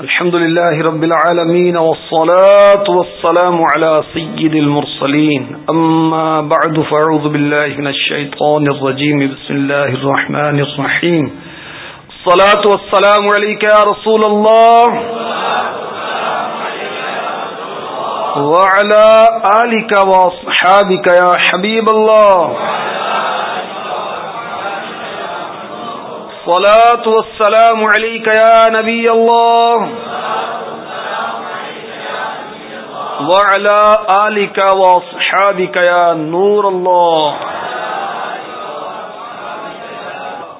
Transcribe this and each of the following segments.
الحمد لله رب العالمين والصلاة والسلام على سيد المرسلين. أما بعد، فأعوذ بالله من الشيطان الرجيم. بسم الله الرحمن الرحيم. الصلاة والسلام عليك يا رسول الله. وعلى آلك وصحابك يا حبيب الله. الصلاة والسلام عليك يا نبي الله. وعلى آلك وصحابك يا نور الله.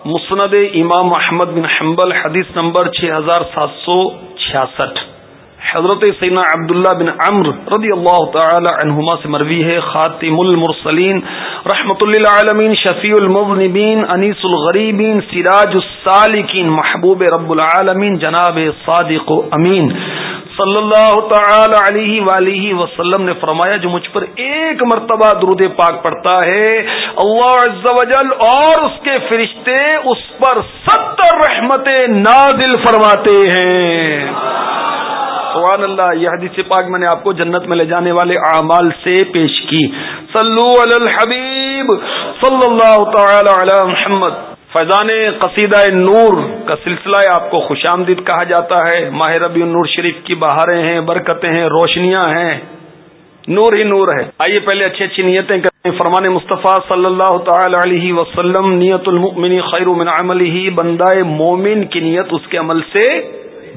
مسند امام احمد بن حنبل، حدیث نمبر 6766 حضرت سیدنا عبداللہ بن عمر رضی اللہ تعالی عنہما سے مروی ہے، خاتم المرسلین، رحمت اللہ عالمین شفیع المذنبین، انیس الغریبین، سراج السالکین، محبوب رب العالمین، جناب صادق و امین۔ صلی اللہ تعالی علیہ وآلہ وسلم نے فرمایا، جو مجھ پر ایک مرتبہ درود پاک پڑتا ہے، اللہ عز و جل اور اس کے فرشتے اس پر ستر رحمتیں نازل فرماتے ہیں۔ سبحان اللہ، یہ حدیث پاک میں نے آپ کو جنت میں لے جانے والے اعمال سے پیش کی۔ صلو علی الحبیب، صلی اللہ تعالی علی محمد۔ فیضان قصیدہ نور کا سلسلہ آپ کو خوش آمدید کہا جاتا ہے۔ ماہ ربی النور شریف کی بہاریں ہیں، برکتیں ہیں، روشنیاں ہیں۔ نور ہی نور ہے۔ آئیے پہلے اچھی اچھی نیتیں کریں۔ فرمان مصطفیٰ صلی اللہ تعالی علیہ وسلم، نیت المؤمن خیر من عملہ، بندہ مومن کی نیت اس کے عمل سے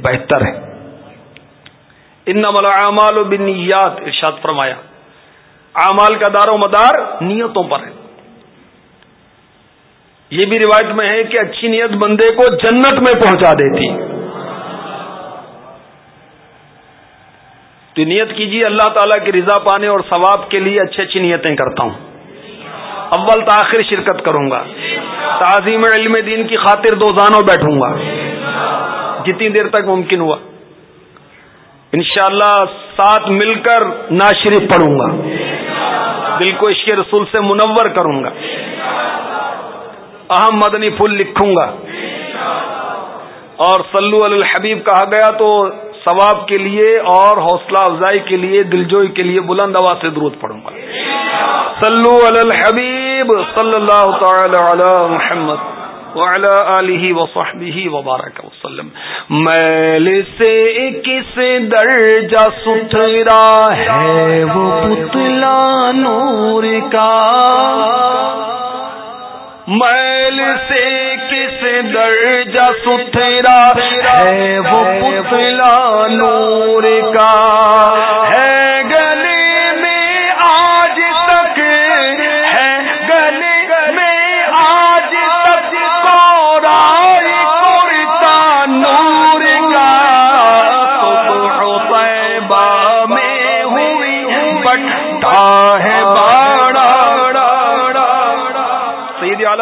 بہتر ہے۔ ان اعمال و بنیات ارشاد فرمایا۔ اعمال کا دار و مدار نیتوں پر ہے۔ یہ بھی روایت میں ہے کہ اچھی نیت بندے کو جنت میں پہنچا دیتی۔ تو نیت کیجیے، اللہ تعالیٰ کی رضا پانے اور ثواب کے لیے اچھی اچھی نیتیں کرتا ہوں۔ اول تاخیر شرکت کروں گا۔ تعظیم علم دین کی خاطر دو زانوں بیٹھوں گا۔ جتنی دیر تک ممکن ہوا۔ انشاءاللہ ساتھ مل کر ناشریف پڑھوں گا۔ دل کو عشق رسول سے منور کروں گا۔ اہم مدنی پھول لکھوں گا۔ اور سلو الحبیب کہا گیا تو ثواب کے لیے اور حوصلہ افزائی کے لیے، دلجوئی کے لیے بلند آواز سے درود پڑھوں گا۔ سلو الحبیب صلی اللہ تعالی علی محمد۔ وعلى آله وصحبه وبارك وسلم۔ میل سے کس درجہ ستھرا ہے وہ پتلا نور کا؟ میل سے کس درجہ ستھرا ہے وہ پتلا نور کا؟ ہے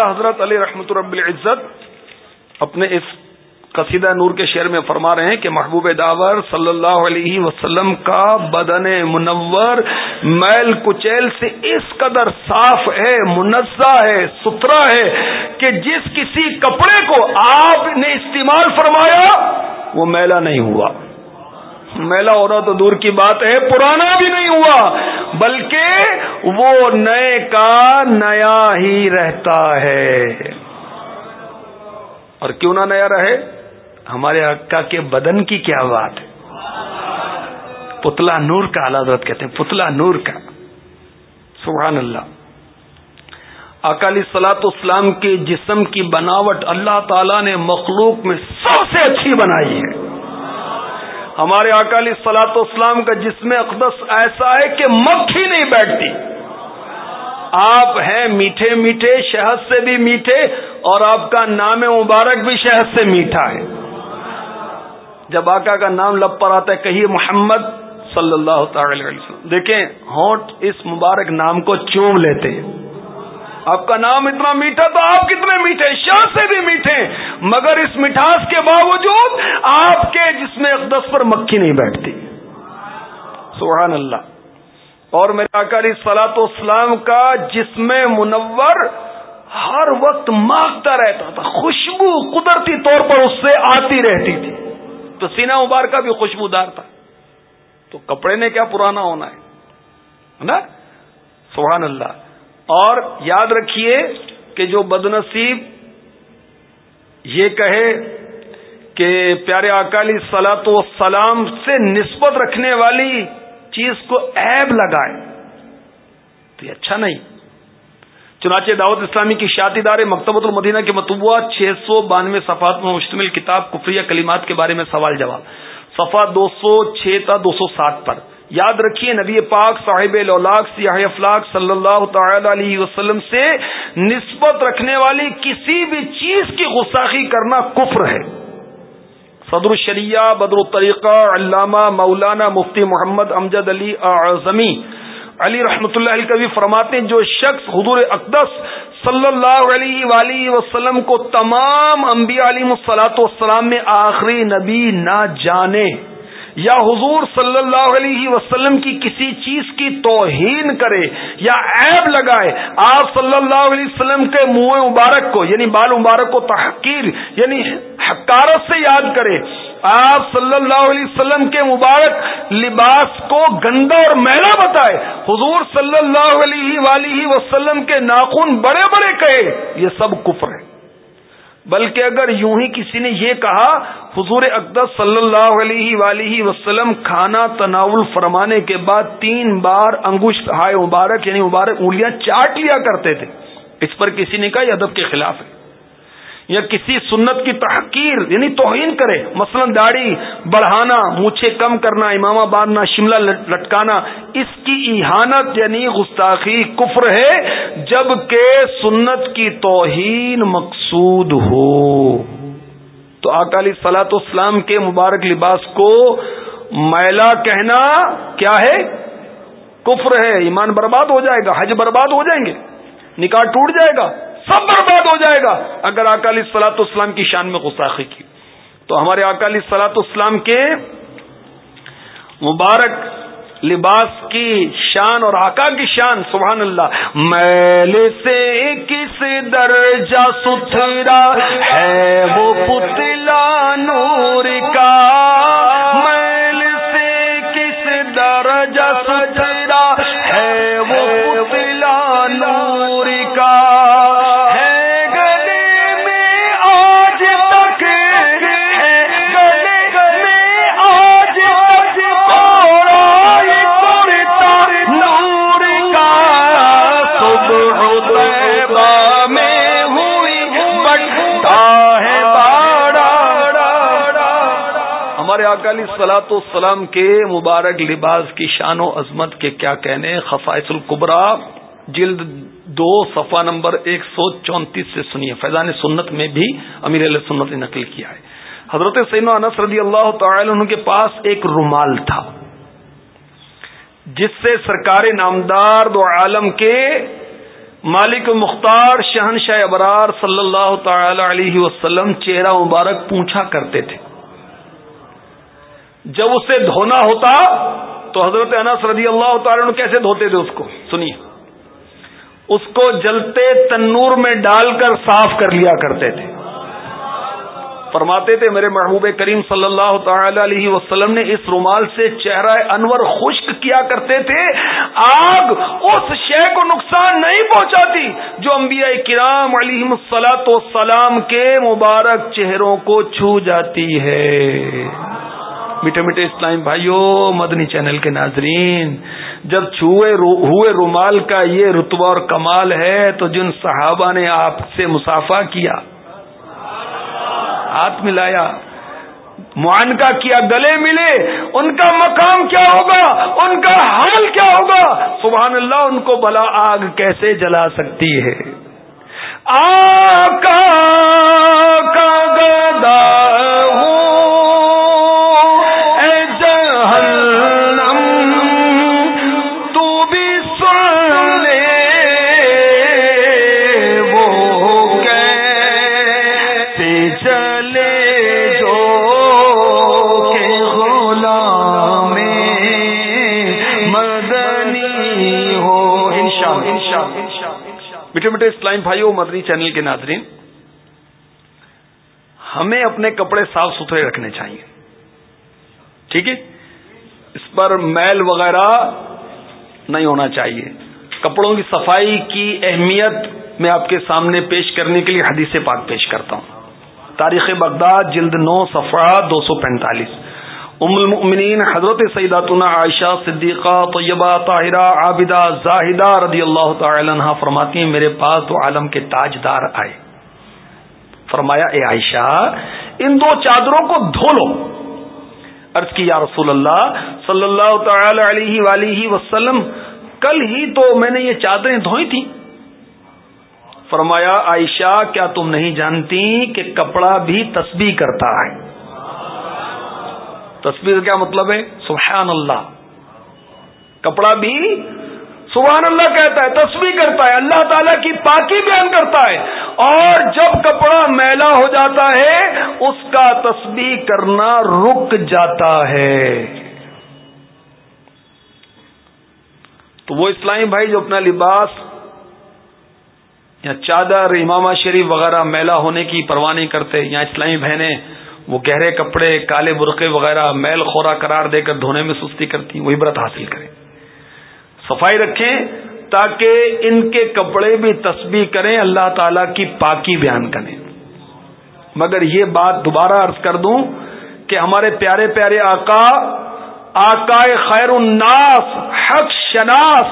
حضرت علی رحمت رب العزت اپنے اس قصیدہ نور کے شعر میں فرما رہے ہیں کہ محبوب داور صلی اللہ علیہ وسلم کا بدن منور میل کچیل سے اس قدر صاف ہے، منزہ ہے، ستھرا ہے کہ جس کسی کپڑے کو آپ نے استعمال فرمایا، وہ میلا نہیں ہوا۔ میلا ہو رہا تو دور کی بات ہے، پرانا بھی نہیں ہوا، بلکہ وہ نئے کا نیا ہی رہتا ہے۔ اور کیوں نہ نیا رہے؟ ہمارے اکا کے بدن کی کیا بات ہے؟ پتلا نور کا حضرت کہتے ہیں، پتلا نور کا۔ سبحان اللہ۔ اکالی سلاط اسلام کے جسم کی بناوٹ اللہ تعالی نے مخلوق میں سب سے اچھی بنائی ہے۔ ہمارے اکالی سلاط اسلام کا جسم اقدس ایسا ہے کہ مکھی نہیں بیٹھتی۔ آپ ہیں میٹھے میٹھے، شہد سے بھی میٹھے اور آپ کا نام مبارک بھی شہد سے میٹھا ہے۔ جب آقا کا نام لب پر آتا ہے، کہیے محمد صلی اللہ تعالی علیہ وسلم۔ دیکھیں، ہونٹ اس مبارک نام کو چوم لیتے ہیں۔ آپ کا نام اتنا میٹھا تو آپ کتنے میٹھے شاہ سے بھی میٹھے مگر اس مٹھاس کے باوجود آپ کے جس میں اقدس پر مکھی نہیں بیٹھتی۔ سبحان اللہ۔ اور میرے اکالی سلاط اسلام کا جسم منور ہر وقت مانگتا رہتا تھا، خوشبو قدرتی طور پر اس سے آتی رہتی تھی۔ پسینہ مبارکہ بھی خوشبودار تھا۔ تو کپڑے نے کیا پرانا ہونا ہے؟ نا؟ سبحان اللہ۔ اور یاد رکھیے کہ جو بد نصیب یہ کہے کہ پیارے اکالی سلاط و سلام سے نسبت رکھنے والی چیز کو عیب لگائے، تو یہ اچھا نہیں۔ چنانچہ دعوت اسلامی کی شاطی دار مکتبۃ المدینہ کے متبوع چھ سو بانوے صفحات میں مشتمل کتاب کفریہ کلمات کے بارے میں سوال جواب۔ صفا دو سو چھ تا دو سو سات پر۔ یاد رکھیے نبی پاک صاحب سیاح افلاق صلی اللہ تعالی علیہ وسلم سے نسبت رکھنے والی کسی بھی چیز کی غساخی کرنا کفر ہے۔ صدر الشریعہ، بدر الطریقہ، علامہ، مولانا مفتی محمد امجد علی اعظمی علی رحمۃ اللہ علیہ کبھی فرماتے ہیں، جو شخص حضور اقدس صلی اللہ علیہ وآلہ وسلم کو تمام انبیاء علی مسلاط والسلام میں آخری نبی نہ جانے یا حضور صلی اللہ علیہ وسلم کی کسی چیز کی توہین کرے یا عیب لگائے، آپ صلی اللہ علیہ وسلم کے منہ مبارک کو یعنی بال مبارک کو تحقیر یعنی حکارت سے یاد کرے آپ صلی اللہ علیہ وسلم کے مبارک لباس کو گندا اور میلا بتائے۔ حضور صلی اللہ علیہ وآلہ وسلم کے ناخن بڑے بڑے کہے۔ یہ سب کفر ہے۔ بلکہ اگر یوں ہی کسی نے یہ کہا، حضور اقدس صلی اللہ علیہ وآلہ وسلم کھانا تناول فرمانے کے بعد تین بار انگوشت ہائے مبارک یعنی مبارک، انگلیاں چاٹ لیا کرتے تھے۔ اس پر کسی نے کہا یہ ادب کے خلاف ہے۔ یا کسی سنت کی تحقیر یعنی توہین کرے، مثلا داڑھی بڑھانا، مونچھے کم کرنا امام باندھنا، شملہ لٹکانا، اس کی احانت یعنی گستاخی کفر ہے، جبکہ سنت کی توہین مقصود ہو۔ تو اکالی سلاط اسلام کے مبارک لباس کو میلا کہنا کیا ہے؟ کفر ہے، ایمان برباد ہو جائے گا، حج برباد ہو جائیں گے، نکاح ٹوٹ جائے گا۔ سب برباد ہو جائے گا۔ اگر اکالی سلاط اسلام کی شان میں غساخی کی، تو ہمارے اکالی سلاط اسلام کے مبارک لباس کی شان اور آقا کی شان، سبحان اللہ۔ میل سے کس درجہ ستھرا ہے وہ پتلا اکالی سلاط السلام کے مبارک لباس کی شان و عظمت کے کیا کہنے خفائص القبرا، جلد دو، صفحہ نمبر ایک سو چونتیس سے سنیے۔ فیضان سنت میں بھی امیر علیہ سنت نے نقل کیا ہے۔ حضرت سین انس رضی اللہ تعالی عنہ کے پاس ایک رومال تھا، جس سے سرکار نامدار دو عالم کے مالک مختار شہنشاہ ابرار صلی اللہ تعالی علیہ وسلم چہرہ مبارک پوچھا کرتے تھے۔ جب اسے دھونا ہوتا تو حضرت انس رضی اللہ تعالی کیسے دھوتے تھے اس کو؟ سنیے۔ اس کو جلتے تنور میں ڈال کر صاف کر لیا کرتے تھے۔ فرماتے تھے، میرے محبوب کریم صلی اللہ تعالی علیہ وسلم نے اس رومال سے چہرہ انور خشک کیا کرتے تھے۔ آگ اس شے کو نقصان نہیں پہنچاتی جو انبیاء کرام علیہ السلاط والسلام کے مبارک چہروں کو چھو جاتی ہے۔ میٹھے میٹھے اسلام بھائیوں مدنی چینل کے ناظرین، جب چھوئے ہوئے رومال کا یہ رتبہ اور کمال ہے تو جن صحابہ نے آپ سے مسافہ کیا، ہاتھ ملایا معانکہ کیا، گلے ملے، ان کا مقام کیا ہوگا، ان کا حال کیا ہوگا، سبحان اللہ، ان کو بلا آگ کیسے جلا سکتی ہے؟ آقا کا گدا میٹھے میٹھے اسلام بھائیوں مدنی چینل کے ناظرین ہمیں اپنے کپڑے صاف ستھرے رکھنے چاہیے۔ ٹھیک ہے؟ اس پر میل وغیرہ نہیں ہونا چاہیے۔ کپڑوں کی صفائی کی اہمیت میں آپ کے سامنے پیش کرنے کے لیے حدیث پاک پیش کرتا ہوں۔ تاریخ بغداد، جلد نو صفحہ دو سو پینتالیس۔ ام المؤمنین، حضرت سیداتنا عائشہ صدیقہ، طیبہ، طاہرہ، عابدہ، زاہدہ رضی اللہ تعالی عنہ فرماتی ہیں، میرے پاس تو عالم کے تاجدار آئے۔ فرمایا، اے عائشہ، ان دو چادروں کو دھو لو۔ عرض کی، یا رسول اللہ، صلی اللہ تعالی علیہ ولیہ وسلم، کل ہی تو میں نے یہ چادریں دھوئی تھیں۔ فرمایا، عائشہ، کیا تم نہیں جانتی کہ کپڑا بھی تسبیح کرتا ہے؟ تصویر کیا مطلب ہے؟ سبحان اللہ کپڑا بھی سبحان اللہ کہتا ہے تصویر کرتا ہے، اللہ تعالیٰ کی پاکی بیان کرتا ہے۔ اور جب کپڑا میلا ہو جاتا ہے، اس کا تسبیح کرنا رک جاتا ہے۔ تو وہ اسلامی بھائی جو اپنا لباس یا چادر، امامہ شریف وغیرہ میلا ہونے کی پرواہ نہیں کرتے، یا اسلامی بہنیں وہ گہرے کپڑے، کالے برقے وغیرہ، میل خورا قرار دے کر دھونے میں سستی کرتی وہی برت حاصل کریں۔ صفائی رکھیں تاکہ ان کے کپڑے بھی تسبیح کریں، اللہ تعالی کی پاکی بیان کریں۔ مگر یہ بات دوبارہ عرض کر دوں کہ ہمارے پیارے پیارے آقا آقا خیر الناس، حق شناس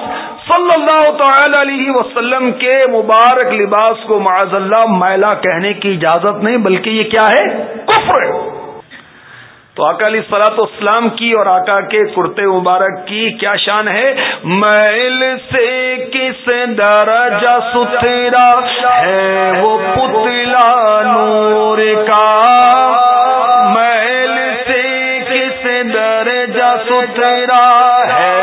صلی اللہ تعالی علیہ وسلم کے مبارک لباس کو معاذ اللہ میلا کہنے کی اجازت نہیں، بلکہ یہ کیا ہے؟ کفر۔ تو آقا علی سلاط اسلام کی اور آقا کے کرتے مبارک کی کیا شان ہے؟ میل سے کس درجہ ستھرا ہے وہ پتلا نور کا؟ میل سے کس درجہ ستھرا ہے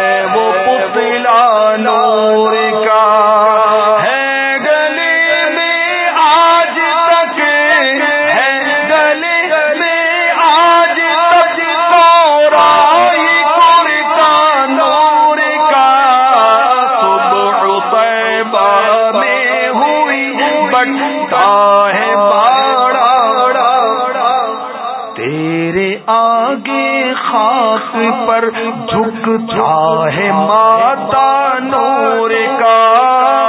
تیرے آگے خاک پر جھکتا ہے ماتا نور کا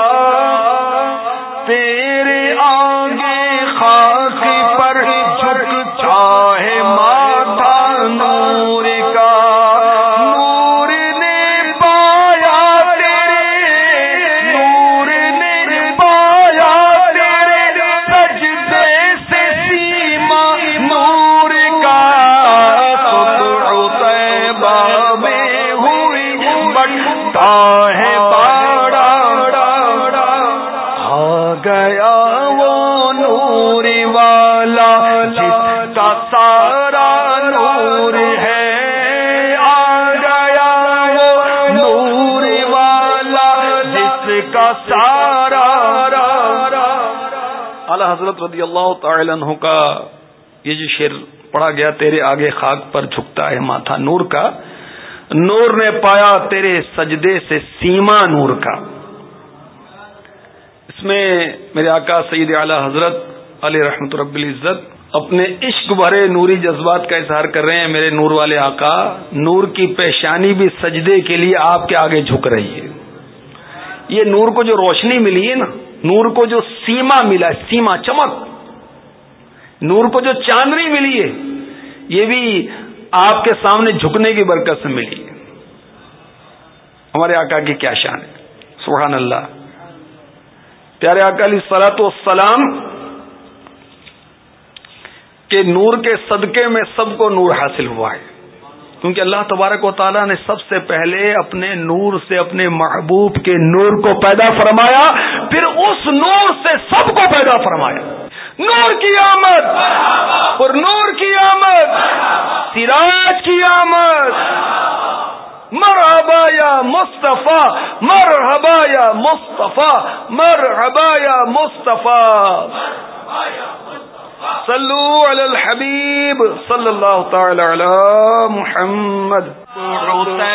اعلی حضرت رضی اللہ تعالی عنہ کا یہ جو شعر پڑھا گیا، تیرے آگے خاک پر جھکتا ہے ماتھا نور کا، نور نے پایا تیرے سجدے سے سیما نور کا۔ اس میں میرے آقا سید اعلی حضرت علی رحمت رب العزت اپنے عشق بھرے نوری جذبات کا اظہار کر رہے ہیں۔ میرے نور والے آقا، نور کی پیشانی بھی سجدے کے لیے آپ کے آگے جھک رہی ہے۔ یہ نور کو جو روشنی ملی ہے نا نور کو جو سیما ملا سیما، چمک۔ نور کو جو چاندنی ملی ہے، یہ بھی آپ کے سامنے جھکنے کی برکت سے ملی ہمارے آقا کی کیا شان ہے۔ سبحان اللہ۔ پیارے آقا علی سلاط والسلام کے نور کے صدقے میں سب کو نور حاصل ہوا ہے۔ کیونکہ اللہ تبارک و تعالیٰ نے سب سے پہلے اپنے نور سے اپنے محبوب کے نور کو پیدا فرمایا۔ پھر اس نور سے سب کو پیدا فرمایا۔ نور کی آمد۔ اور نور کی آمد۔ سراج کی آمد۔ مرحبا یا مصطفیٰ، مرحبا یا مصطفیٰ، مرحبا یا مصطفیٰ۔ صلو علی الحبیب صلی اللہ تعالی علی محمد۔